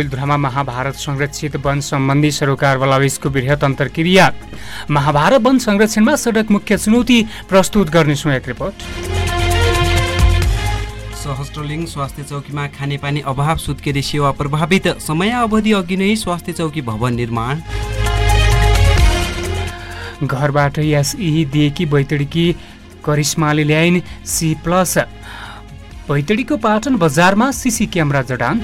डडेलधुरामा महाभारत संरक्षित वन सम्बन्धी सरोकार बलावेशको वृहत अन्तर्क्रिया। महाभारत वन संरक्षणमा सडक मुख्य चुनौती प्रस्तुत गर्ने सुनेक रिपोर्ट। सहस्त्रलिङ स्वास्थ्य चौकीमा खानेपानी अभाव सुत्केरी सेवा प्रभावित। समय अवधि अघि नै स्वास्थ्य चौकी भवन निर्माण। घरबाट एसई दिएकी बैतडीकी करिश्माले ल्याइन् सी प्लस बैतडीको पाटन बजारमा सिसी क्यामेरा जडान।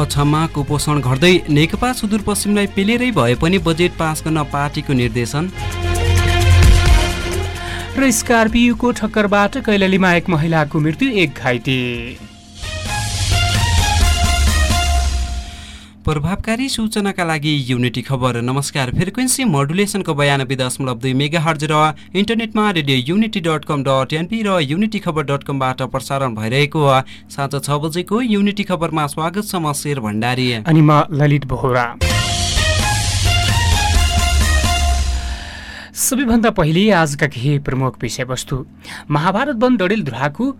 अछाममा कुपोषण घट्दै नेकपा सुदूरपश्चिमलाई पेलेरै भए पनि बजेट पास गर्न पार्टीको निर्देशन। र स्कार्पियोको ठक्करबाट कैलालीमा एक महिलाको मृत्यु एक घाइते। प्रभावकारी सूचनाका लागि युनिटी खबर। नमस्कार फ्रिक्वेन्सी मोडुलेसनको बयानब्बे दशमलव दुई मेगा हर्ज र इन्टरनेटमा radio Unity dot com dot NP र युनिटी खबर डट कमबाट प्रसारण भइरहेको साँझ छ बजेको युनिटी खबरमा स्वागत छ म शेर भण्डारी। अनि म ललित बोहरा। सबैभन्दा पहिले आजका केही प्रमुख विषयवस्तु। महाभारत वन डडेलधुराको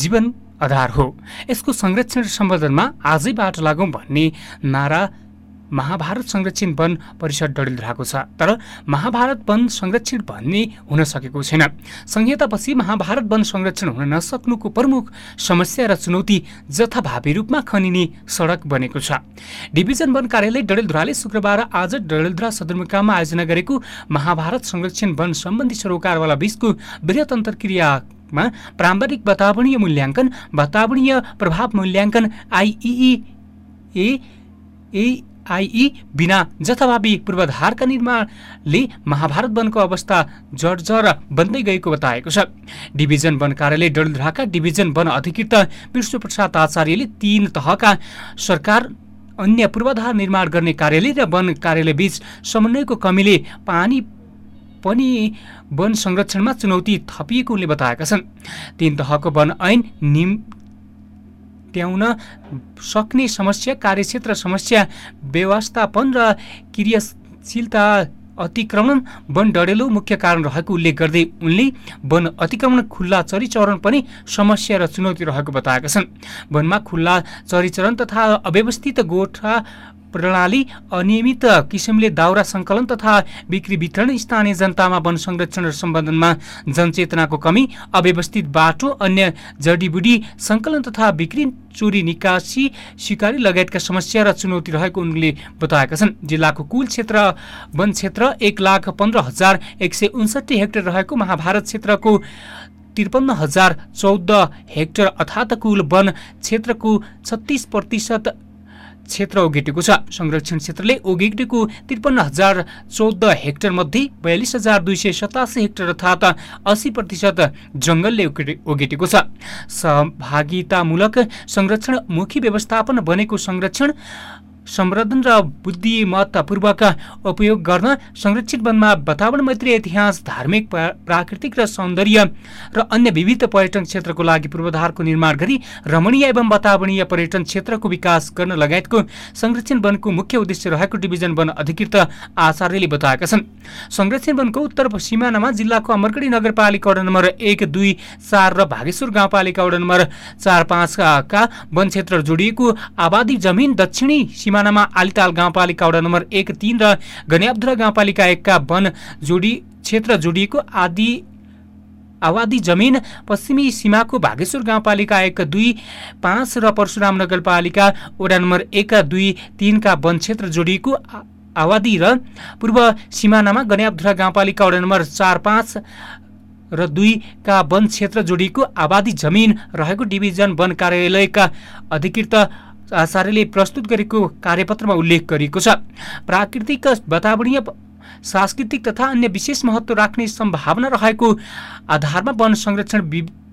जीवन आधार हो। यसको संरक्षण सम्बन्धनमा आजैबाट लागौँ भन्ने नारा महाभारत संरक्षण वन परिषद डडेलधुराको छ। तर महाभारत वन संरक्षण भन्ने हुन सकेको छैन। संहितापछि महाभारत वन संरक्षण हुन नसक्नुको प्रमुख समस्या र चुनौती जथाभावी रूपमा खनिने सडक बनेको छ। डिभिजन वन कार्यालय डडेलधुराले शुक्रबार आज डडेलधुरा सदरमुकाममा आयोजना गरेको महाभारत संरक्षण वन सम्बन्धी सरोकारवाला बीचको वृहत अन्तर्क्रिया मा प्रारम्भिक वातावरणीय मूल्याङ्कन वातावरणीय प्रभाव मूल्याङ्कन आइई ए आइई बिना जथाभावी पूर्वाधारका निर्माणले महाभारत वनको अवस्था जर्जर बन्दै गएको बताएको छ। डिभिजन वन कार्यालय डलधराका डिभिजन वन अधिकृत विष्णु प्रसाद आचार्यले तीन तहका सरकार अन्य पूर्वाधार निर्माण गर्ने कार्यालय र वन कार्यालय बीच समन्वयको कमीले पानी पनि वन संरक्षणमा चुनौती थपिएको उनले बताएका छन्। तीन तहको वन ऐन निम ट्याउन सक्ने समस्या कार्यक्षेत्र समस्या व्यवस्थापन र क्रियाशीलता अतिक्रमण वन डढेलो मुख्य कारण रहेको उल्लेख गर्दै उनले वन अतिक्रमण खुल्ला चरिचरण पनि समस्या र चुनौती रहेको बताएका छन्। वनमा खुल्ला चरिचरण तथा अव्यवस्थित गोठा प्रणाली अनियमित किसिमले दाउरा सङ्कलन तथा बिक्री वितरण स्थानीय जनतामा वन संरक्षण सम्बन्धनमा जनचेतनाको कमी अव्यवस्थित बाटो अन्य जडीबुडी सङ्कलन तथा बिक्री चोरी निकासी सिकारी लगायतका समस्या र चुनौती रहेको उनले बताएका छन्। जिल्लाको कुल क्षेत्र वन क्षेत्र एक लाख पन्ध्र हजार एक सय उन्सठी हेक्टर रहेको महाभारत क्षेत्रको त्रिपन्न हजार चौध हेक्टर अर्थात् कुल वन क्षेत्रको छत्तिस प्रतिशत क्षेत्र ओगेटेको छ। संरक्षण क्षेत्रले ओगेटेको त्रिपन्न हजार चौध हेक्टर मध्ये बयालिस हजार दुई सय सतासी हेक्टर अर्थात् अस्सी प्रतिशत जङ्गलले ओगेटेको छ। सहभागितामूलक संरक्षणमुखी व्यवस्थापन बनेको संरक्षण सम्वर्धन र बुद्धिमत्तापूर्वक उपयोग गर्न संरक्षित वनमा वातावरण मैत्री इतिहास धार्मिक प्राकृतिक र सौन्दर्य र अन्य विविध पर्यटन क्षेत्रको लागि पूर्वाधारको निर्माण गरी रमणीय एवं वातावरणीय पर्यटन क्षेत्रको विकास गर्न लगायतको संरक्षण वनको मुख्य उद्देश्य रहेको डिभिजन वन अधिकृत आचार्यले बताएका छन्। संरक्षण वनको उत्तर सिमानामा जिल्लाको अमरगढी नगरपालिका वडा नम्बर एक दुई चार र भागेश्वर गाउँपालिका वडा नम्बर चार पाँचका वन क्षेत्र जोडिएको आबादी जमिन दक्षिणी सिमानामा आलिताल गाउँपालिका वडा नम्बर एक तिन र गन्याब्धुरा गाउँपालिका एकका वन जोडी क्षेत्र जोडिएको आदि आवादी जमिन पश्चिमी सीमाको भागेश्वर गाउँपालिका एक दुई पाँच र परशुराम नगरपालिका वडा नम्बर एक दुई तिनका वन क्षेत्र जोडिएको आवादी र पूर्व सिमानामा गन्याब्धुरा गाउँपालिका वडा नम्बर चार पाँच र दुईका वन क्षेत्र जोडिएको आबादी जमिन रहेको डिभिजन वन कार्यालयका अधिकृत आचार्यले प्रस्तुत गरेको कार्यपत्रमा उल्लेख गरिएको छ। प्राकृतिक वातावरणीय सांस्कृतिक तथा अन्य विशेष महत्त्व राख्ने सम्भावना रहेको आधारमा वन संरक्षण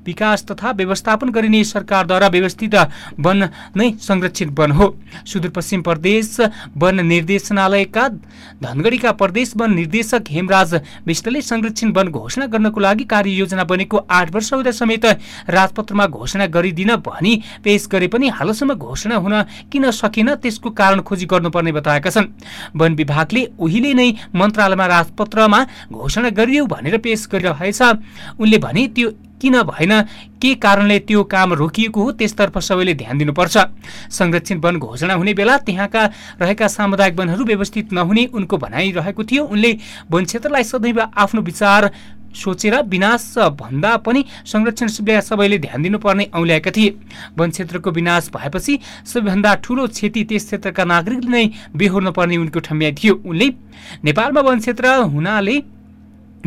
विकास तथा व्यवस्थापन गरिने सरकारद्वारा व्यवस्थित वन नै संरक्षित वन हो। सुदूरपश्चिम प्रदेश वन निर्देशनालयका धनगढीका प्रदेश वन निर्देशक हेमराज विष्टले संरक्षण वन घोषणा गर्नको लागि कार्ययोजना बनेको आठ वर्ष हुँदा समेत राजपत्रमा घोषणा गरिदिन भनी पेश गरे पनि हालसम्म घोषणा हुन किन सकेन त्यसको कारण खोजी गर्नुपर्ने बताएका छन्। वन विभागले उहिले नै मन्त्रालयमा राजपत्रमा घोषणा गरियो भनेर पेश गरिरहेछ। उनले भने त्यो किन भएन? के कारणले त्यो काम रोकिएको हो? त्यसतर्फ सबैले ध्यान दिनुपर्छ। संरक्षित वन घोषणा हुने बेला त्यहाँका रहेका सामुदायिक वनहरू व्यवस्थित नहुने उनको भनाइरहेको थियो। उनले वन क्षेत्रलाई सदैव आफ्नो विचार सोचेर विनाश भन्दा पनि संरक्षण सबैले ध्यान दिनुपर्ने औल्याएका थिए। वन क्षेत्रको विनाश भएपछि सबैभन्दा ठुलो क्षति त्यस क्षेत्रका नागरिकले नै बेहोर्न पर्ने उनको ठम्याइ थियो। उनले नेपालमा वन क्षेत्र हुनाले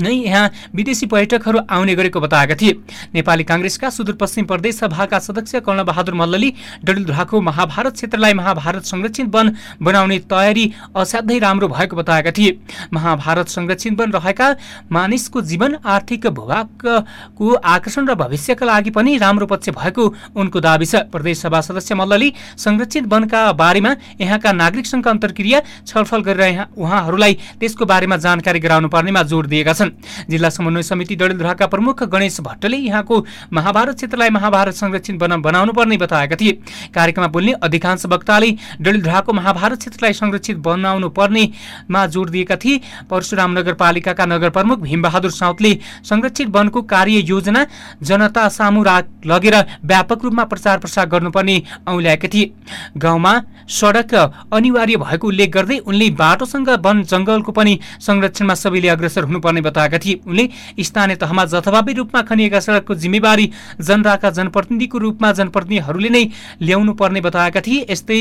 नै यहाँ विदेशी पर्यटकहरू आउने गरेको बताएका थिए। नेपाली काङ्ग्रेसका सुदूरपश्चिम प्रदेश सभाका सदस्य कर्णबहादुर मल्लले डडेलधुराको महाभारत क्षेत्रलाई महाभारत संरक्षित वन बनाउने तयारी असाध्यै राम्रो भएको बताएका थिए। महाभारत संरक्षित वन रहेका मानिसको जीवन आर्थिक भूभागको आकर्षण र भविष्यका लागि पनि राम्रो पक्ष भएको उनको दावी छ। प्रदेश सभा सदस्य मल्लले संरक्षित वनका बारेमा यहाँका नागरिकसँग अन्तर्क्रिया छलफल गरेर उहाँहरूलाई त्यसको बारेमा जानकारी गराउनु पर्नेमा जोड दिएका छन्। छन् जिल्ला समन्वय समिति डडेलधुराका प्रमुख गणेश भट्टले यहाँको महाभारत क्षेत्रलाई महाभारत संरक्षण वन बनाउनु पर्ने बताएका थिए। कार्यक्रममा बोल्ने अधिकांश वक्ताले डडेलधुराको महाभारत क्षेत्रलाई संरक्षित बनाउनु पर्नेमा जोड दिएका थिए। परशुराम नगरपालिकाका नगर प्रमुख भीमबहादुर साउतले संरक्षित वनको कार्य योजना जनता सामु लगेर व्यापक रूपमा प्रचार प्रसार गर्नुपर्ने औल्याएका थिए। गाउँमा सडक अनिवार्य भएको उल्लेख गर्दै उनले बाटोसँग वन जङ्गलको पनि संरक्षणमा सबैले अग्रसर हुनुपर्ने बताएका थिए। उनले स्थानीय तहमा जथाभावी रूपमा खनिएका सडकको जिम्मेवारी जनताका जनप्रतिनिधिको रूपमा जनप्रतिनिधिहरूले नै ल्याउनु पर्ने बताएका थिए। यस्तै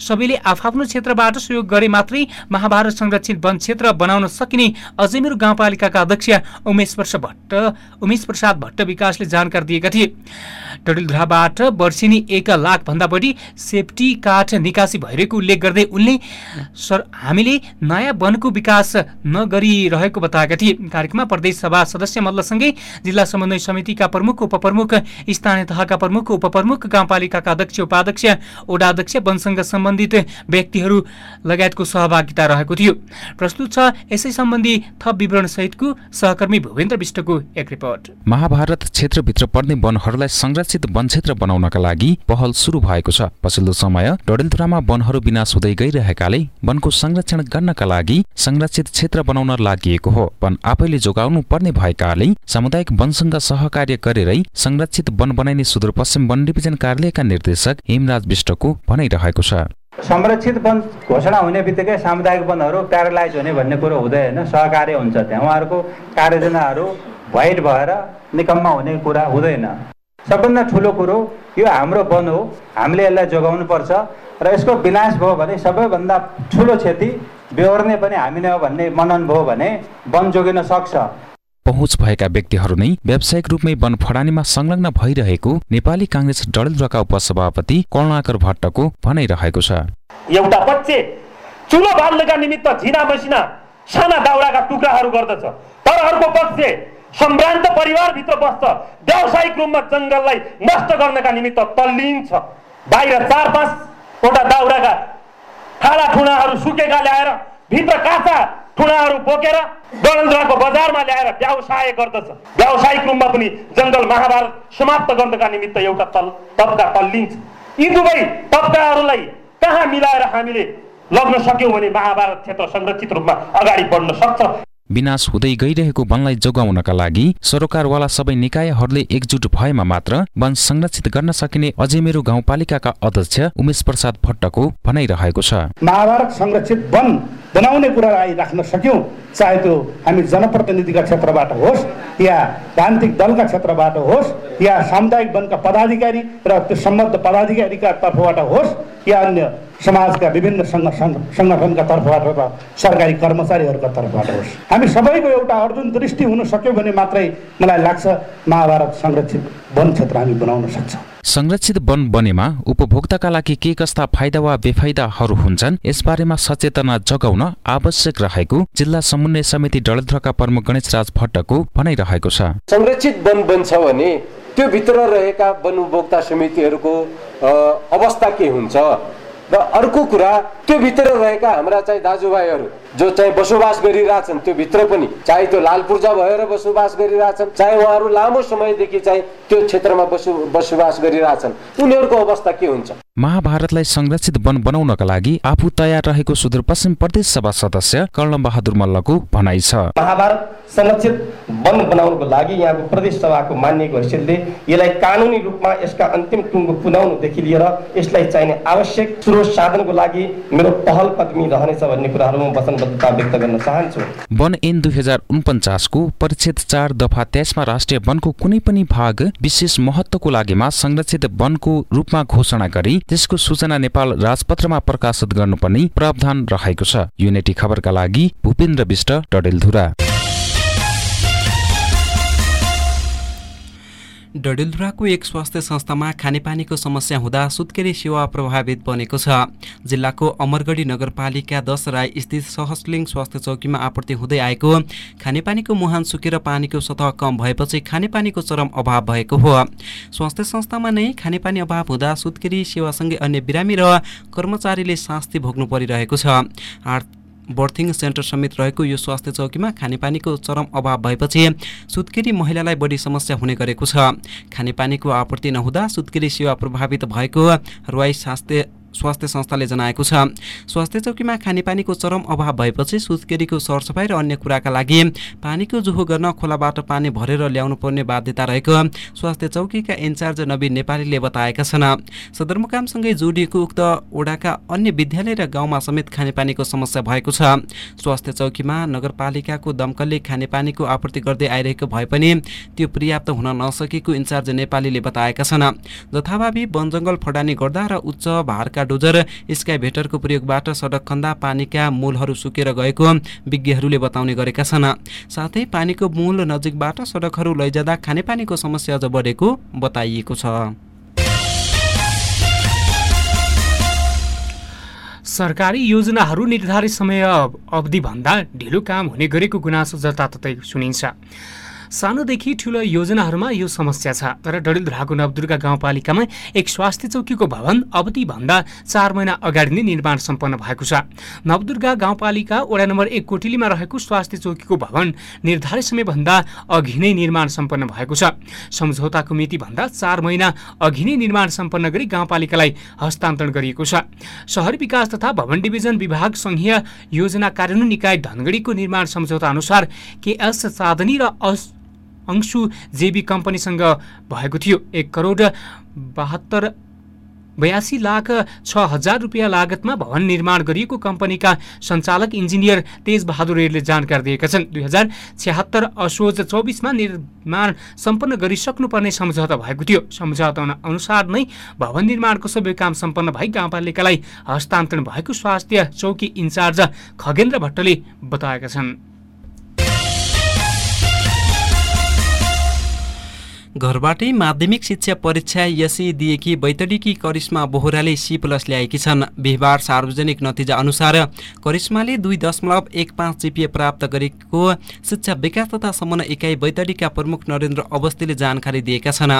सबैले आफ्नो क्षेत्रबाट सहयोग गरे मात्रै महाभारत संरक्षित वन क्षेत्र बनाउन सकिने अजमेर गाउँपालिकाका अध्यक्ष उमेश वर्ष भट्ट उमेश प्रसाद भट्ट विकासले जानकारी दिएका थिए। डडेलधुराबाट वर्षेनी एक लाखभन्दा बढी सेफ्टी काठ निकासी भइरहेको उल्लेख गर्दै उनले सर हामीले नयाँ वनको विकास नगरिरहेको बताएका थिए। कार्यक्रममा प्रदेश सभा सदस्य मल्लसँगै जिल्ला समन्वय समितिका प्रमुख उपप्रमुख स्थानीय तहका प्रमुख उपप्रमुख गाउँपालिकाका अध्यक्ष उपाध्यक्ष ओडाध्यक्ष वनसँग सम्बन्धित व्यक्तिहरू लगायतको सहभागिता रहेको थियो। प्रस्तुत छ यसै सम्बन्धी थप विवरण सहितको सहकर्मी भूपेन्द्र विष्टको एक रिपोर्ट। महाभारत क्षेत्रभित्र पर्ने वनहरूलाई संरक्षित वन क्षेत्र बनाउनका लागि पहल सुरु भएको छ। पछिल्लो समय डडेलधुरामा वनहरू विनाश हुँदै गइरहेकाले वनको संरक्षण गर्नका लागि संरक्षित क्षेत्र बनाउन लागि हो। वन आफैले जोगाउनु पर्ने भएकाले सामुदायिक वनसँग सहकार्य गरेरै संरक्षित वन बनाइने सुदूरपश्चिम वन डिभिजन कार्यालयका निर्देशक हेमराज विष्टको भनाइरहेको छ। संरक्षित वन घोषणा हुने बित्तिकै सामुदायिक वनहरू प्यारालाइज हुने भन्ने कुरो हुँदैन सहकार्य हुन्छ त्यहाँ। उहाँहरूको कार्ययोजनाहरू वाइट भएर निकम्मा हुने कुरा हुँदैन। सबभन्दा ठुलो कुरो यो हाम्रो वन हो हामीले यसलाई जोगाउनु पर्छ र यसको विनाश भयो भने सबैभन्दा ठुलो क्षति बेहोर्ने पनि हामी नै हो भन्ने मनन भयो भने वन जोगिन सक्छ। पहुँच भएका व्यक्तिहरू नै व्यावसायिक रूपमै वन फडानीमा संलग्न भइरहेको नेपाली काङ्ग्रेस डडेलधुराका उपसभापति करुणाकर भट्टको भनाइरहेको छ। एउटा बच्चे चुलो बाल्नका निमित्त झिना मसिना साना दाउराका टुक्राहरू गर्दछ। तर अर्को पक्ष सम्भ्रान्त परिवारभित्र बस्छ। व्यावसायिक रूपमा जङ्गललाई नष्ट गर्नका निमित्त तल्लीन छ बाहिर चार पाँचवटा दाउराका ठाडा ठुनाहरू सुकेका ल्याएर भित्र काँचा ठुनाहरू बोकेर डडेलधुराको बजारमा ल्याएर व्यवसाय गर्दछ। व्यावसायिक रूपमा पनि जङ्गल महाभारत समाप्त गर्नका निमित्त एउटा तल तब्का तल्लिन्छ। यी दुवै तब्काहरूलाई कहाँ मिलाएर हामीले लग्न सक्यौँ भने महाभारत क्षेत्र संरक्षित रूपमा अगाडि बढ्न सक्छ? विनाश हुँदै गइरहेको वनलाई जोगाउनका लागि सरोकारवाला सबै निकायहरूले एकजुट भएमा मात्र वन संरक्षित गर्न सकिने अझै मेरो गाउँपालिकाका अध्यक्ष उमेश प्रसाद भट्टको भनाइरहेको छ। महाभारत संरक्षित वन बनाउने कुरा राख्न सक्यौँ। चाहे त्यो हामी जनप्रतिनिधिका क्षेत्रबाट होस् या राजनीतिक दलका क्षेत्रबाट होस् या सामुदायिक वनका पदाधिकारी र त्यो सम्बद्ध पदाधिकारीका तर्फबाट होस् या अन्य समाजका विभिन्न सङ्गठनका तर्फबाट र सरकारी कर्मचारीहरूका तर्फबाट होस्। हामी सबैको एउटा अर्जुन दृष्टि हुन सक्यो भने मात्रै मलाई लाग्छ महाभारत संरक्षित वन क्षेत्र हामी बनाउन सक्छौँ। संरक्षित वन बनेमा उपभोक्ताका लागि के कस्ता फाइदा वा बेफाइदाहरू हुन्छन् यसबारेमा सचेतना जगाउन आवश्यक रहेको जिल्ला समन्वय समिति डलध्रका प्रमुख गणेश राज भट्टको भनाइरहेको छ। संरक्षित वन बन्छ भने त्यो भित्र रहेका वन उपभोक्ता समितिहरूको अवस्था के हुन्छ? र अर्को कुरा त्यो भित्र रहेका हाम्रा चाहिँ दाजुभाइहरू जो चाहिँ बसोबास गरिरहेछन् त्यो भित्र पनि। चाहे त्यो लाल पूर्जा भएर बसोबास गरिरहेछन् चाहे उहाँहरू लामो समयदेखि चाहिँ त्यो क्षेत्रमा बसो बसोबास गरिरहेछन् उनीहरूको अवस्था के हुन्छ? महाभारतलाई संरक्षित वन बनाउनका लागि आफू तयार रहेको सुदूरपश्चिम प्रदेश सभा सदस्य कर्ण बहादुर मल्लको भनाइ छ। महाभारत संरक्षित वन बनाउनको लागि यहाँको प्रदेश सभाको मान्यको हैसियतले यसलाई कानुनी रूपमा यसका अन्तिम टुङ्गो पुनाउनुदेखि लिएर यसलाई चाहिने आवश्यक स्रोत साधनको लागि मेरो पहल कदमी रहनेछ भन्ने कुराहरू म वन एन दुई हजार उनपचासको परिच्छेद चार दफा तेइसमा राष्ट्रिय वनको कुनै पनि भाग विशेष महत्वको लागेमा संरक्षित वनको रूपमा घोषणा गरी त्यसको सूचना नेपाल राजपत्रमा प्रकाशित गर्नुपर्ने प्रावधान रहेको छ। युनिटी खबरका लागि भूपेन्द्र विष्ट डडेलधुरा। डडेलधुराको एक स्वास्थ्य संस्थामा खानेपानीको समस्या हुँदा सुत्केरी सेवा प्रभावित बनेको छ। जिल्लाको अमरगढी नगरपालिका दस राई स्थित सहसलिङ स्वास्थ्य चौकीमा आपूर्ति हुँदै आएको। खानेपानीको मुहान सुकेर पानीको सतह कम भएपछि खानेपानीको चरम अभाव भएको हो। स्वास्थ्य संस्थामा नै खानेपानी अभाव हुँदा सुत्केरी सेवासँगै अन्य बिरामी र कर्मचारीले शास्ति भोग्नु परिरहेको छ। बर्थिङ सेन्टर समेत रहेको यो स्वास्थ्य चौकीमा खानेपानीको चरम अभाव भएपछि सुत्केरी महिलालाई बढी समस्या हुने गरेको छ। खानेपानीको आपूर्ति नहुँदा सुत्केरी सेवा प्रभावित भएको रुवाई स्वास्थ्य स्वास्थ्य संस्थाले जनाएको छ। स्वास्थ्य चौकीमा खानेपानीको चरम अभाव भएपछि सुत्केरीको सरसफाइ र अन्य कुराका लागि पानीको जोहो गर्न खोलाबाट पानी भरेर ल्याउनु पर्ने बाध्यता रहेको स्वास्थ्य चौकीका इन्चार्ज नवीन नेपालीले बताएका छन्। सदरमुकामसँगै जोडिएको उक्त ओडाका अन्य विद्यालय र गाउँमा समेत खानेपानीको समस्या भएको छ। स्वास्थ्य चौकीमा नगरपालिकाको दमकलले खानेपानीको आपूर्ति गर्दै आइरहेको भए पनि त्यो पर्याप्त हुन नसकेको इन्चार्ज नेपालीले बताएका छन्। जथाभावी वनजङ्गल फडानी गर्दा र उच्च भारका डोजर स्काइभेटरको प्रयोगबाट सडक खन्दा पानीका मूलहरू सुकेर गएको विज्ञहरूले बताउने गरेका छन्। साथै पानीको मूल नजिकबाट सडकहरू लैजाँदा खानेपानीको समस्या अझ बढेको बताइएको छ। सरकारी योजनाहरू निर्धारित समय अवधिभन्दा ढिलो काम हुने गरेको गुनासो जताततै सुनिन्छ। सानोदेखि ठुलो योजनाहरूमा यो समस्या छ। तर डडेलधुराको नवदुर्गा गाउँपालिकामा एक स्वास्थ्य चौकीको भवन अवधिभन्दा चार महिना अगाडि नै निर्माण सम्पन्न भएको छ। नवदुर्गा गाउँपालिका वडा नम्बर एक कोटिलीमा रहेको स्वास्थ्य चौकीको भवन निर्धारित समयभन्दा अघि नै निर्माण सम्पन्न भएको छ। सम्झौताको मितिभन्दा चार महिना अघि नै निर्माण सम्पन्न गरी गाउँपालिकालाई हस्तान्तरण गरिएको छ। सहर विकास तथा भवन डिभिजन विभाग सङ्घीय योजना कार्यान्वयन निकाय धनगढीको निर्माण सम्झौता अनुसार केएस चाँदनी र अंशु जेबी कम्पनीसँग भएको थियो एक करोड बहत्तर बयासी लाख छ हजार रुपियाँ लागतमा भवन निर्माण गरिएको कम्पनीका सञ्चालक इन्जिनियर तेज बहादुर रेडले जानकारी दिएका छन्। दुई हजार छ्यात्तर असोज चौबिसमा निर्माण सम्पन्न गरिसक्नुपर्ने सम्झौता भएको थियो। सम्झौता अनुसार नै भवन निर्माणको सबै काम सम्पन्न भई गाउँपालिकालाई हस्तान्तरण भएको स्वास्थ्य चौकी इन्चार्ज खगेन्द्र भट्टले बताएका छन्। घरबाटै माध्यमिक शिक्षा परीक्षा यसै दिएकी बैतडीकी करिश्मा बोहराले सी प्लस ल्याएकी छन्। बिहिबार सार्वजनिक नतिजा अनुसार करिश्माले दुई दशमलव एक पाँच जिपिए प्राप्त गरेको शिक्षा विकास तथा समन्वय इकाइ बैतडीका प्रमुख नरेन्द्र अवस्थीले जानकारी दिएका छन्।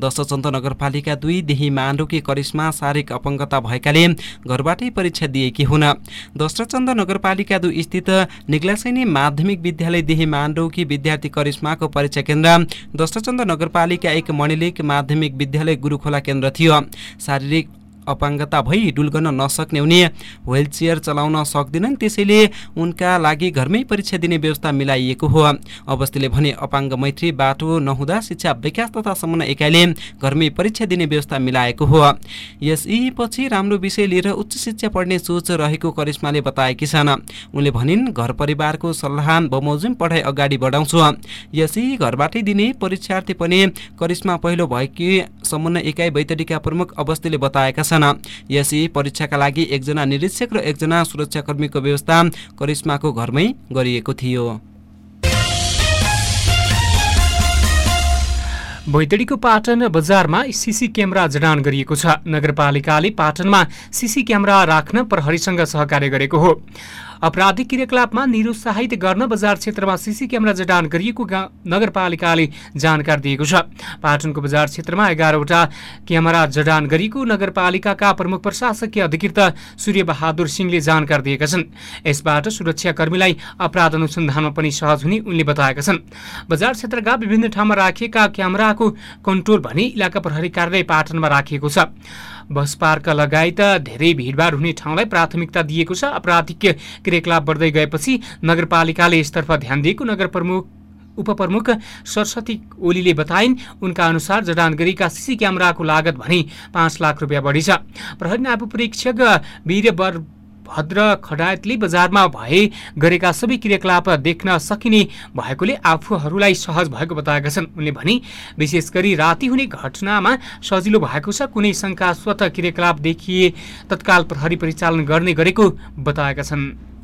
दशचन्द नगरपालिका दुई देही माण्डोकी करिश्मा शारीरिक अपङ्गता भएकाले घरबाटै परीक्षा दिएकी हुन्। दशचन्द नगरपालिका दुई स्थित निग्लासैनी माध्यमिक विद्यालय देही माण्डोकी विद्यार्थी करिश्माको परीक्षा केन्द्र। दशचन्द नगर नगरपालिका एक मणिलिक माध्यमिक विद्यालय गुरुखोला केन्द्र थियो। शारीरिक अपाङ्गता भई डुल गर्न नसक्ने उनी व्हिल चेयर चलाउन सक्दैनन् त्यसैले उनका लागि घरमै परीक्षा दिने व्यवस्था मिलाइएको हो। अवस्थीले भने अपाङ्ग मैत्री बाटो नहुँदा शिक्षा विकास तथा समन्वय इकाइले घरमै परीक्षा दिने व्यवस्था मिलाएको हो। यस राम्रो विषय लिएर उच्च शिक्षा पढ्ने सोच रहेको करिश्माले बताएकी छन्। उनले भनिन् घर परिवारको सल्लाह बमोजिम पढाइ अगाडि बढाउँछु। यसै घरबाटै दिने परीक्षार्थी पनि करिश्मा पहिलो भएकी समन्वय इकाइ बैतडीका प्रमुख अवस्थीले बताएका छन्। छन् यसै परीक्षाका लागि एकजना निरीक्षक र एकजना सुरक्षाकर्मीको व्यवस्था करिश्माको घरमै गरिएको थियो। बैतडीको पाटन बजारमा सिसी क्यामेरा जडान गरिएको छ। नगरपालिकाले पाटनमा सिसी क्यामेरा राख्न प्रहरीसँग सहकार्य गरेको हो। आपराधिक क्रियाकलापमा निरुत्साहित गर्न बजार क्षेत्रमा सिसी क्यामेरा जडान गरिएको नगरपालिकाले जानकारी दिएको छ। पाटनको बजार क्षेत्रमा एघारवटा क्यामेरा जडान गरिएको नगरपालिकाका प्रमुख प्रशासकीय अधिकृत सूर्यबहादुर सिंहले जानकारी दिएका छन्। यसबाट सुरक्षाकर्मीलाई अपराध अनुसन्धानमा पनि सहज हुने उनले बताएका छन्। बजार क्षेत्रका विभिन्न ठाउँमा राखिएका क्यामेराको कन्ट्रोल भने इलाका प्रहरी कार्यालय पाटनमा राखिएको छ। बस पार्क लगायत धेरै भिडभाड हुने ठाउँलाई प्राथमिकता दिएको छ। आपराधिक क्रियाकलाप बढ्दै गएपछि नगरपालिकाले यसतर्फ ध्यान दिएको नगर प्रमुख उपप्रमुख सरस्वती ओलीले बताइन् उनका अनुसार जडान गरेका सिसी क्यामेराको लागत भने पाँच लाख रुपियाँ बढी छ। प्रहरी नायब परीक्षक वीर भद्र खडायतले बजारमा भए गरेका सबै क्रियाकलाप देख्न सकिने भएकोले आफूहरूलाई सहज भएको बताएका छन्। उनले भने विशेष गरी राति हुने घटनामा सजिलो भएको छ कुनै शङ्कास्पद क्रियाकलाप देखिए तत्काल प्रहरी परिचालन गर्ने गरेको बताएका छन्।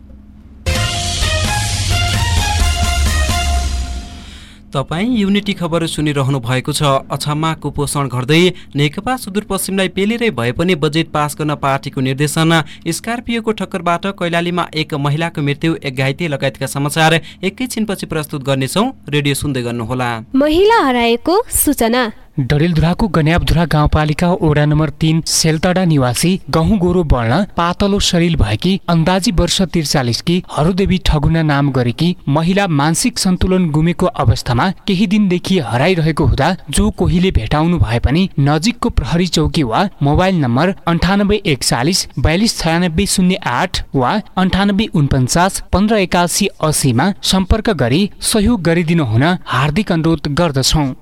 तपाईँ युनिटी खबर सुनिरहनु भएको छ। अछाममा कुपोषण घट्दै नेकपा सुदूरपश्चिमलाई पेलिरै भए पनि बजेट पास गर्न पार्टीको निर्देशन। स्कार्पियोको ठक्करबाट कैलालीमा एक महिलाको मृत्यु एक घाइते लगायतका समाचार एकैछिनपछि प्रस्तुत गर्नेछौ। रेडियो सुन्दै गर्नुहोला। महिला हराएको सूचना। डडेलधुराको गन्याबधुरा गाउँपालिका वडा नम्बर तिन सेलतडा निवासी गहुँ गोरो बढ्न पातलो शरीर भएकी अन्दाजी वर्ष त्रिचालिसकी हरुदेवी ठगुना नाम गरेकी महिला मानसिक सन्तुलन गुमेको अवस्थामा केही दिनदेखि हराइरहेको हुँदा जो कोहीले भेटाउनु भए पनि नजिकको प्रहरी चौकी वा मोबाइल नम्बर अन्ठानब्बे एकचालिस बयालिस छयानब्बे शून्य आठ वा अन्ठानब्बे उनपन्चास पन्ध्र एकासी असीमा सम्पर्क गरी सहयोग गरिदिनु हुन हार्दिक अनुरोध गर्दछौँ।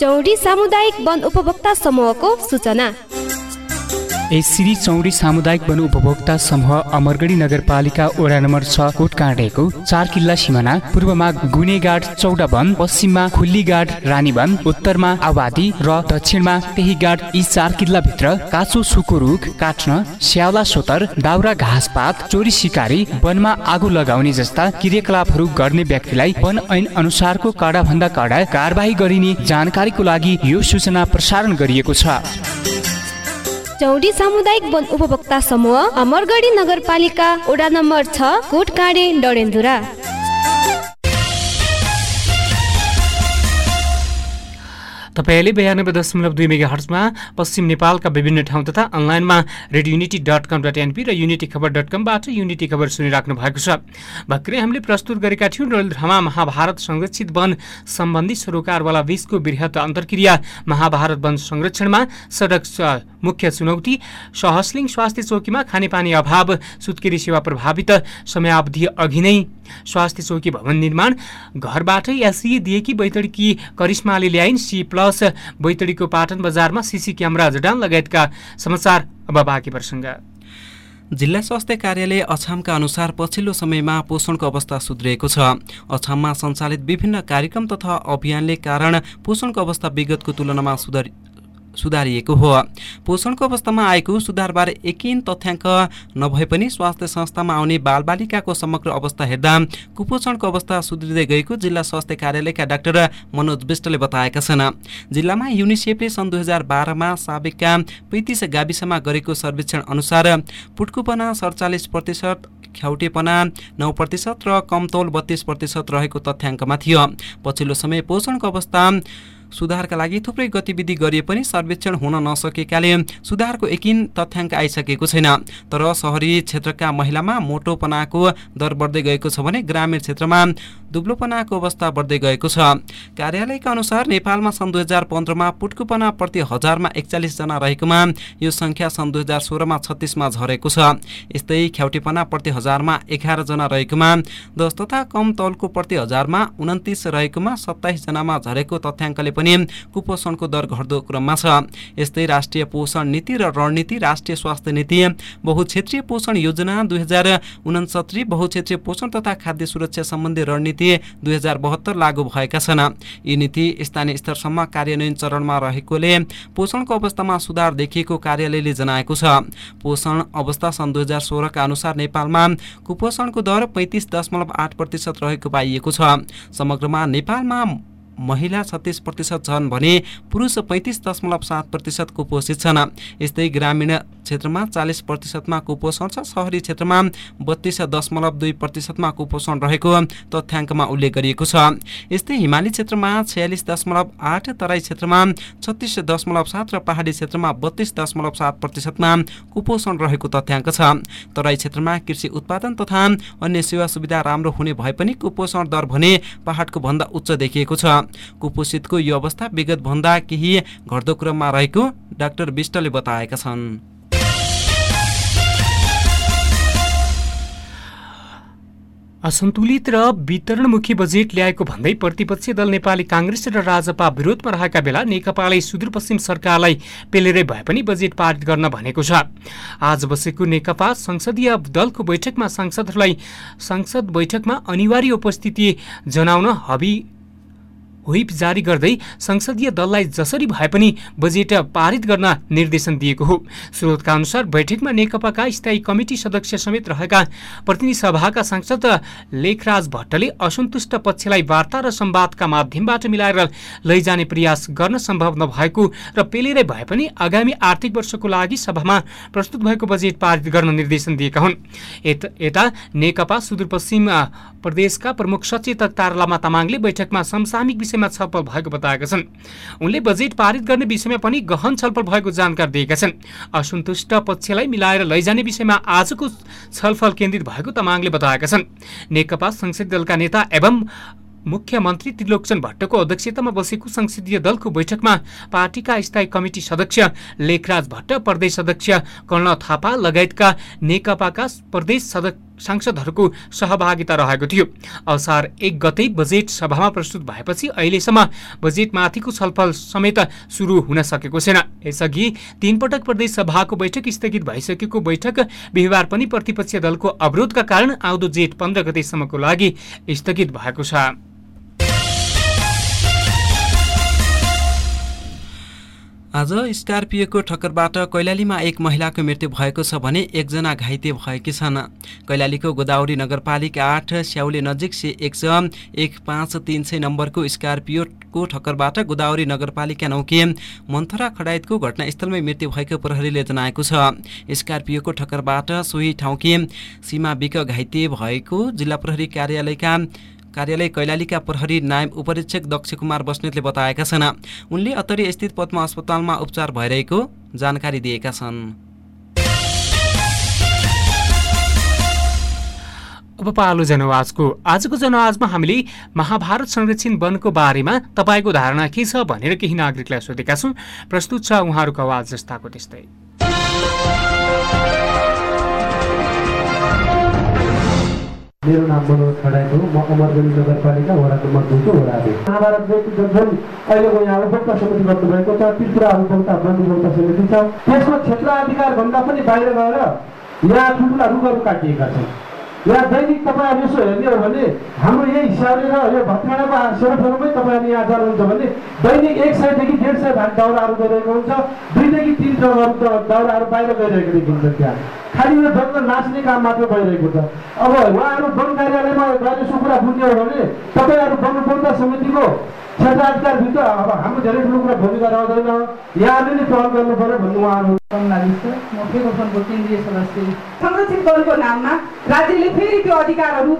चौडी सामुदायिक वन उपभोक्ता समूहको सूचना। श्री चौडी सामुदायिक वन उपभोक्ता समूह अमरगढी नगरपालिका वडा नम्बर छ कोटकाँडेको चार किल्ला सिमाना पूर्वमा गुनेगाड चौडा वन पश्चिममा खुल्लीगाड रानीवन उत्तरमा आवादी र दक्षिणमा त्यही गाड यी चार किल्लाभित्र काँचो सुको रुख काट्न स्याउला सोतर दाउरा घाँसपात चोरी सिकारी वनमा आगो लगाउने जस्ता क्रियाकलापहरू गर्ने व्यक्तिलाई वन ऐन अनुसारको भन्दा कडा कारवाही गरिने जानकारीको लागि यो सूचना प्रसारण गरिएको छ। चौडी सामुदायिक वन उपभोक्ता समूह अमरगढी नगरपालिका वडा नम्बर छ कोटकाँडे डडेलधुरा तपाईँले बयानब्बे दशमलव दुई मेगा हर्चमा पश्चिम नेपालका विभिन्न ठाउँ तथा अनलाइनमा radio Unity dot com dot NP र युनिटी खबर डट कमबाट युनिटी खबर सुनिराख्नु भएको छ। भर्खरै हामीले प्रस्तुत गरेका थियौँ डलधरामा महाभारत संरक्षित वन सम्बन्धी सरोकारवाला बिचको वृहत अन्तर्क्रिया। महाभारत वन संरक्षणमा सडक मुख्य चुनौती सहसलिङ स्वास्थ्य चौकीमा खानेपानी अभाव सुत्केरी सेवा प्रभावित समयावधि अघि नै। स्वास्थ्य चौकी भवन निर्माण घरबाटै एसई दिएकी बैतडीकी करिश्माले ल्याइन् सी प्लस बैतडीको पाटन बजारमा सिसी क्यामेरा जडान लगायतका समाचार अब बाँकी प्रसङ्ग। जिल्ला स्वास्थ्य कार्यालय अछामका अनुसार पछिल्लो समयमा पोषणको अवस्था सुध्रिएको छ। अछाममा सञ्चालित विभिन्न कार्यक्रम तथा अभियानले कारण पोषणको अवस्था विगतको तुलनामा सुधार सुधारिएको हो। पोषणको अवस्थामा आएको सुधारबारे एकिन तथ्याङ्क नभए पनि स्वास्थ्य संस्थामा आउने बालबालिकाको समग्र अवस्था हेर्दा कुपोषणको अवस्था सुध्रिँदै गएको जिल्ला स्वास्थ्य कार्यालयका डाक्टर मनोज विष्टले बताएका छन्। जिल्लामा युनिसेफले सन् दुई हजार बाह्रमा साबिकका पैँतिस गाविसमा गरेको सर्वेक्षण अनुसार पुटकुपना सडचालिस प्रतिशत ख्याउटेपना नौ प्रतिशत र कमतौल बत्तीस प्रतिशत रहेको तथ्याङ्कमा थियो। पछिल्लो समय पोषणको अवस्था सुधारका लागि थुप्रै गतिविधि गरिए पनि सर्वेक्षण हुन नसकेकाले सुधारको एकिन तथ्याङ्क आइसकेको छैन। तर सहरी क्षेत्रका महिलामा मोटोपनाको दर बढ्दै गएको छ भने ग्रामीण क्षेत्रमा दुब्लोपनाको अवस्था बढ्दै गएको छ। कार्यालयका अनुसार नेपालमा सन् दुई हजार पन्ध्रमा पुटकुपना प्रति हजारमा एकचालिसजना रहेकोमा यो सङ्ख्या सन् दुई हजार सोह्रमा छत्तिसमा झरेको छ। यस्तै ख्याउटेपना प्रति हजारमा एघारजना रहेकोमा दस तथा कम तौलको प्रति हजारमा उन्तिस रहेकोमा सत्ताइसजनामा झरेको तथ्याङ्कले पनि कुपोषणको दर घट्दो क्रममा छ। यस्तै राष्ट्रिय पोषण नीति र रणनीति राष्ट्रिय स्वास्थ्य नीति बहुक्षेत्रीय पोषण योजना दुई हजार उनसत्तरी बहुक्षेत्रीय पोषण तथा खाद्य सुरक्षा सम्बन्धी रणनीति दुई हजार बहत्तर लागू भएका छन्। यी नीति स्थानीय स्तरसम्म कार्यान्वयन चरणमा रहेकोले पोषणको अवस्थामा सुधार देखिएको कार्यालयले जनाएको छ। पोषण अवस्था सन् दुई हजार सोह्रका अनुसार नेपालमा कुपोषणको दर पैँतिस दशमलव आठ प्रतिशत रहेको पाइएको छ। समग्रमा नेपालमा महिला छत्तिस प्रतिशत छन् भने पुरुष पैँतिस दशमलव सात प्रतिशत कुपोषित छन्। यस्तै ग्रामीण क्षेत्रमा चालिस प्रतिशतमा कुपोषण छ सहरी क्षेत्रमा बत्तीस दशमलव दुई प्रतिशतमा कुपोषण रहेको तथ्याङ्कमा उल्लेख गरिएको छ। यस्तै हिमाली क्षेत्रमा छयालिस दशमलव आठ तराई क्षेत्रमा छत्तिस दशमलव सात र पहाडी क्षेत्रमा बत्तीस दशमलव सात प्रतिशतमा कुपोषण रहेको तथ्याङ्क छ। तराई क्षेत्रमा कृषि उत्पादन तथा अन्य सेवा सुविधा राम्रो हुने भए पनि कुपोषण दर भने पहाडको भन्दा उच्च देखिएको छ। कुपोषितको यो अवस्था विगतभन्दा केही घट्दो क्रममा रहेको डाक्टर विष्टले बताएका छन्। असन्तुलित र वितरणमुखी बजेट ल्याएको भन्दै प्रतिपक्षी दल नेपाली काङ्ग्रेस र राजपा विरोधमा रहेका बेला नेकपाले सुदूरपश्चिम सरकारलाई पेलेरै भए पनि बजेट पारित गर्न भनेको छ। आज बसेको नेकपा संसदीय दलको बैठकमा सांसदहरूलाई संसद बैठकमा अनिवार्य उपस्थिति जनाउन हबी व्हिप जारी गर्दै संसदीय दललाई जसरी भए पनि बजेट पारित गर्न निर्देशन दिएको हो। स्रोतका अनुसार बैठकमा नेकपाका स्थायी कमिटी सदस्य समेत रहेका प्रतिनिधि सभाका सांसद लेखराज भट्टले असन्तुष्ट पक्षलाई वार्ता र संवादका माध्यमबाट मिलाएर लैजाने प्रयास गर्न सम्भव नभएको र पेलेरै भए पनि आगामी आर्थिक वर्षको लागि सभामा प्रस्तुत भएको बजेट पारित गर्न निर्देशन दिएका हुन्। यता नेकपा सुदूरपश्चिम प्रदेशका प्रमुख सचेतक तारालामा तामाङले बैठकमा समसामिक विषयमा छलफल भएको बताएका छन्। उनले बजेट पारित गर्ने विषयमा पनि गहन छलफल भएको जानकारी दिएका छन्। असन्तुष्ट पक्षलाई मिलाएर लैजाने विषयमा आजको छलफल केन्द्रित भएको तामाङले बताएका छन्। नेकपा संसदीय दलका नेता एवं मुख्यमन्त्री त्रिलोकचन भट्टको अध्यक्षतामा बसेको संसदीय दलको बैठकमा पार्टीका स्थायी कमिटी सदस्य लेखराज भट्ट प्रदेश अध्यक्ष कर्ण थापा लगायतका नेकपाका प्रदेश सदस्य सांसदहरूको सहभागिता रहेको थियो। असार एक गते बजेट सभामा प्रस्तुत भएपछि अहिलेसम्म बजेटमाथिको छलफल समेत सुरु हुन सकेको छैन। यसअघि तीन पटक प्रदेश सभाको बैठक स्थगित भइसकेको बैठक बिहिबार पनि प्रतिपक्षीय दलको अवरोधका कारण आउँदो जेठ पन्ध्र गतेसम्मको लागि स्थगित भएको छ। आज स्कर्पियोको ठक्करबाट कैलालीमा एक महिलाको मृत्यु भएको छ भने एकजना घाइते भएकी छन्। कैलालीको गोदावरी नगरपालिका आठ स्याउले नजिक से एक छ एक पाँच तिन सय नम्बरको स्कर्पियोको ठक्करबाट गोदावरी नगरपालिका नौके मन्थरा खडायतको घटनास्थलमै मृत्यु भएको प्रहरीले जनाएको छ। स्कर्पियोको ठक्करबाट सोही ठाउँकी सीमा बिक घाइते भएको जिल्ला प्रहरी कार्यालयका कार्यालय कैलालीका प्रहरी नायब उपरीक्षक दक्ष कुमार बस्नेतले बताएका छन्। उनले अत्तरी स्थित पद्मा अस्पतालमा उपचार भइरहेको जानकारी दिएका छन्। अब पालो जनवाजको। आजको जनवाजमा हामीले महाभारत संरक्षण वनको बारेमा तपाईँको धारणा के छ भनेर केही नागरिकलाई सोधेका छौँ। प्रस्तुत छ उहाँहरूको आवाज जस्ताको त्यस्तै। मेरो नाम मनोज खडाइ हो। म अमरगढी नगरपालिका वडा नम्बर दुईको वडा महाभारत जुन अहिलेको यहाँ उपभोक्ता समिति गर्नुभएको छ। त्रिपुरा उपभोक्ता वन उपभोक्ता समिति छ। त्यसको क्षेत्र अधिकारभन्दा पनि बाहिर गएर यहाँ ठुल्ठुला रुखहरू काटिएका छन्। यहाँ दैनिक तपाईँहरू यसो हेर्ने हो भने हाम्रो यही हिसाबले र यो भत्काडाको सेरोफेरोमै तपाईँहरू यहाँ जानुहुन्छ भने दैनिक एक सयदेखि डेढ सय भाग दाउराहरू गइरहेको हुन्छ। दुईदेखि तिन ट्रकहरू दाउराहरू बाहिर गइरहेको देखिन्छ त्यहाँ। खालि यो जङ्गल नाच्ने काम मात्र भइरहेको छ। अब उहाँहरू वन कार्यालयमा गएर यसो कुरा बुझ्ने हो भने तपाईँहरू वन उपभोक्ता समितिको क्षेत्राधिकारभित्र अब हाम्रो धेरै ठुलो कुरा भूमिका रहँदैन। यहाँले नै पहल गर्नु पऱ्यो भन्नु उहाँहरू म फेरि केन्द्रीय सदस्य संरक्षित वनको नाममा राज्यले फेरि त्यो अधिकारहरू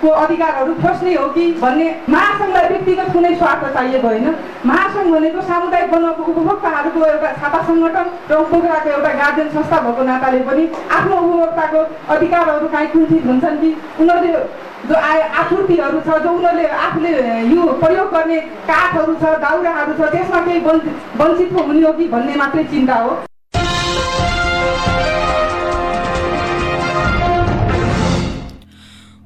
उपभोक्ताको अधिकारहरू खोज्ने हो कि भन्ने महासङ्घलाई व्यक्तिगत कुनै स्वार्थ चाहिएको होइन। महासङ्घ भनेको सामुदायिक वनको उपभोक्ताहरूको एउटा छापा सङ्गठन र उपभोक्ताको एउटा गार्जेन संस्था भएको नाताले पनि आफ्नो उपभोक्ताको अधिकारहरू काहीँ कुण्ठित हुन्छन् कि उनीहरूले जो आए आपूर्तिहरू छ जो उनीहरूले आफूले यो प्रयोग गर्ने काठहरू छ दाउराहरू छ त्यसमा केही वञ्चित हुने हो कि भन्ने मात्रै चिन्ता हो।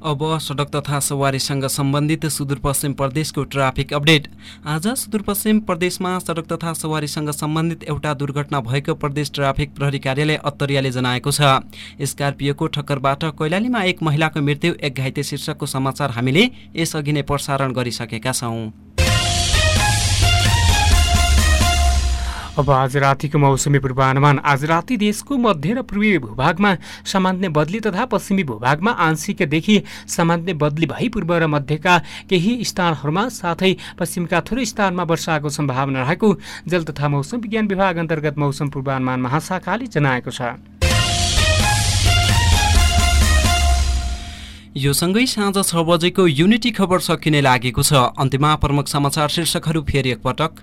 अब सडक तथा सवारीसँग सम्बन्धित सुदूरपश्चिम प्रदेशको ट्राफिक अपडेट। आज सुदूरपश्चिम प्रदेशमा सडक तथा सवारीसँग सम्बन्धित एउटा दुर्घटना भएको प्रदेश ट्राफिक प्रहरी कार्यालय अत्तरियाले जनाएको छ। स्कर्पियोको ठक्करबाट कैलालीमा एक महिलाको मृत्यु एक घाइते शीर्षकको समाचार हामीले यसअघि नै प्रसारण गरिसकेका छौँ। अब आज रातिको मौसमी पूर्वानुमान। आज राति देशको मध्य र पूर्वी भूभागमा सामान्य बदली तथा पश्चिमी भूभागमा आंशिकदेखि सामान्य बदली भई पूर्व र मध्यका केही स्थानहरूमा साथै पश्चिमका थुरै स्थानमा वर्षाको सम्भावना रहेको जल तथा मौसम विज्ञान विभाग अन्तर्गत मौसम पूर्वानुमान महाशाखाले जनाएको छ। यो सँगै साँझ छ बजेको युनिटी खबर सकिने लागेको छ। अन्त्यमा प्रमुख समाचार शीर्षकहरू फेरि एकपटक।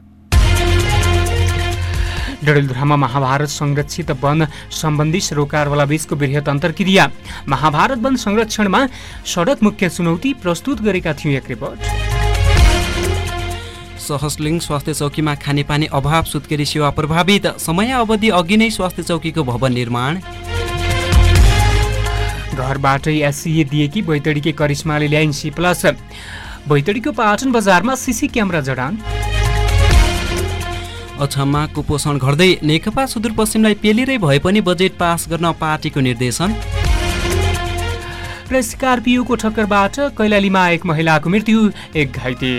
डडेलधुरामा महाभारत संरक्षित वन सम्बन्धी सरोकारवाला बीचको वृहत अन्तर्क्रिया। महाभारत वन संरक्षणमा सडक मुख्य चुनौती प्रस्तुत गरेका थियौँ एक रिपोर्ट। सहसलिङ स्वास्थ्य चौकीमा खानेपानी अभाव सुत्केरी सेवा प्रभावित। समय अवधि अघि नै स्वास्थ्य चौकीको भवन निर्माण। घरबाटै एससिए दिएकी बैतडीकी करिश्माले ल्याइन् सी प्लस बैतडीको पाटन बजारमा सिसी क्यामेरा जडान। अछाममा कुपोषण घट्दै नेकपा सुदूरपश्चिमलाई पेलिरै भए पनि बजेट पास गर्न पार्टीको निर्देशन। र स्कर्पियोको ठक्करबाट कैलालीमा एक महिलाको मृत्यु एक घाइते।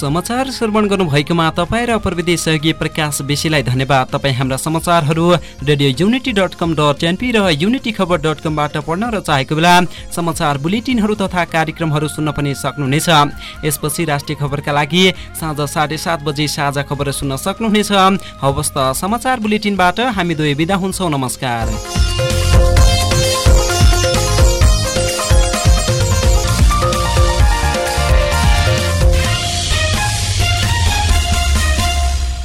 समाचार श्रवण गर्नुभएकोमा तपाईँ र प्रविधि सहयोगी प्रकाश बेसीलाई धन्यवाद। तपाईँ हाम्रा समाचारहरू radio Unity dot com dot NP र युनिटी खबर डट कमबाट पढ्न र चाहेको बेला समाचार बुलेटिनहरू तथा कार्यक्रमहरू सुन्न पनि सक्नुहुनेछ। यसपछि राष्ट्रिय खबरका लागि साँझ साढे सात बजे साझा खबर सुन्न सक्नुहुनेछ। हवस् त समाचार बुलेटिनबाट हामी दुवै बिदा हुन्छौँ। नमस्कार।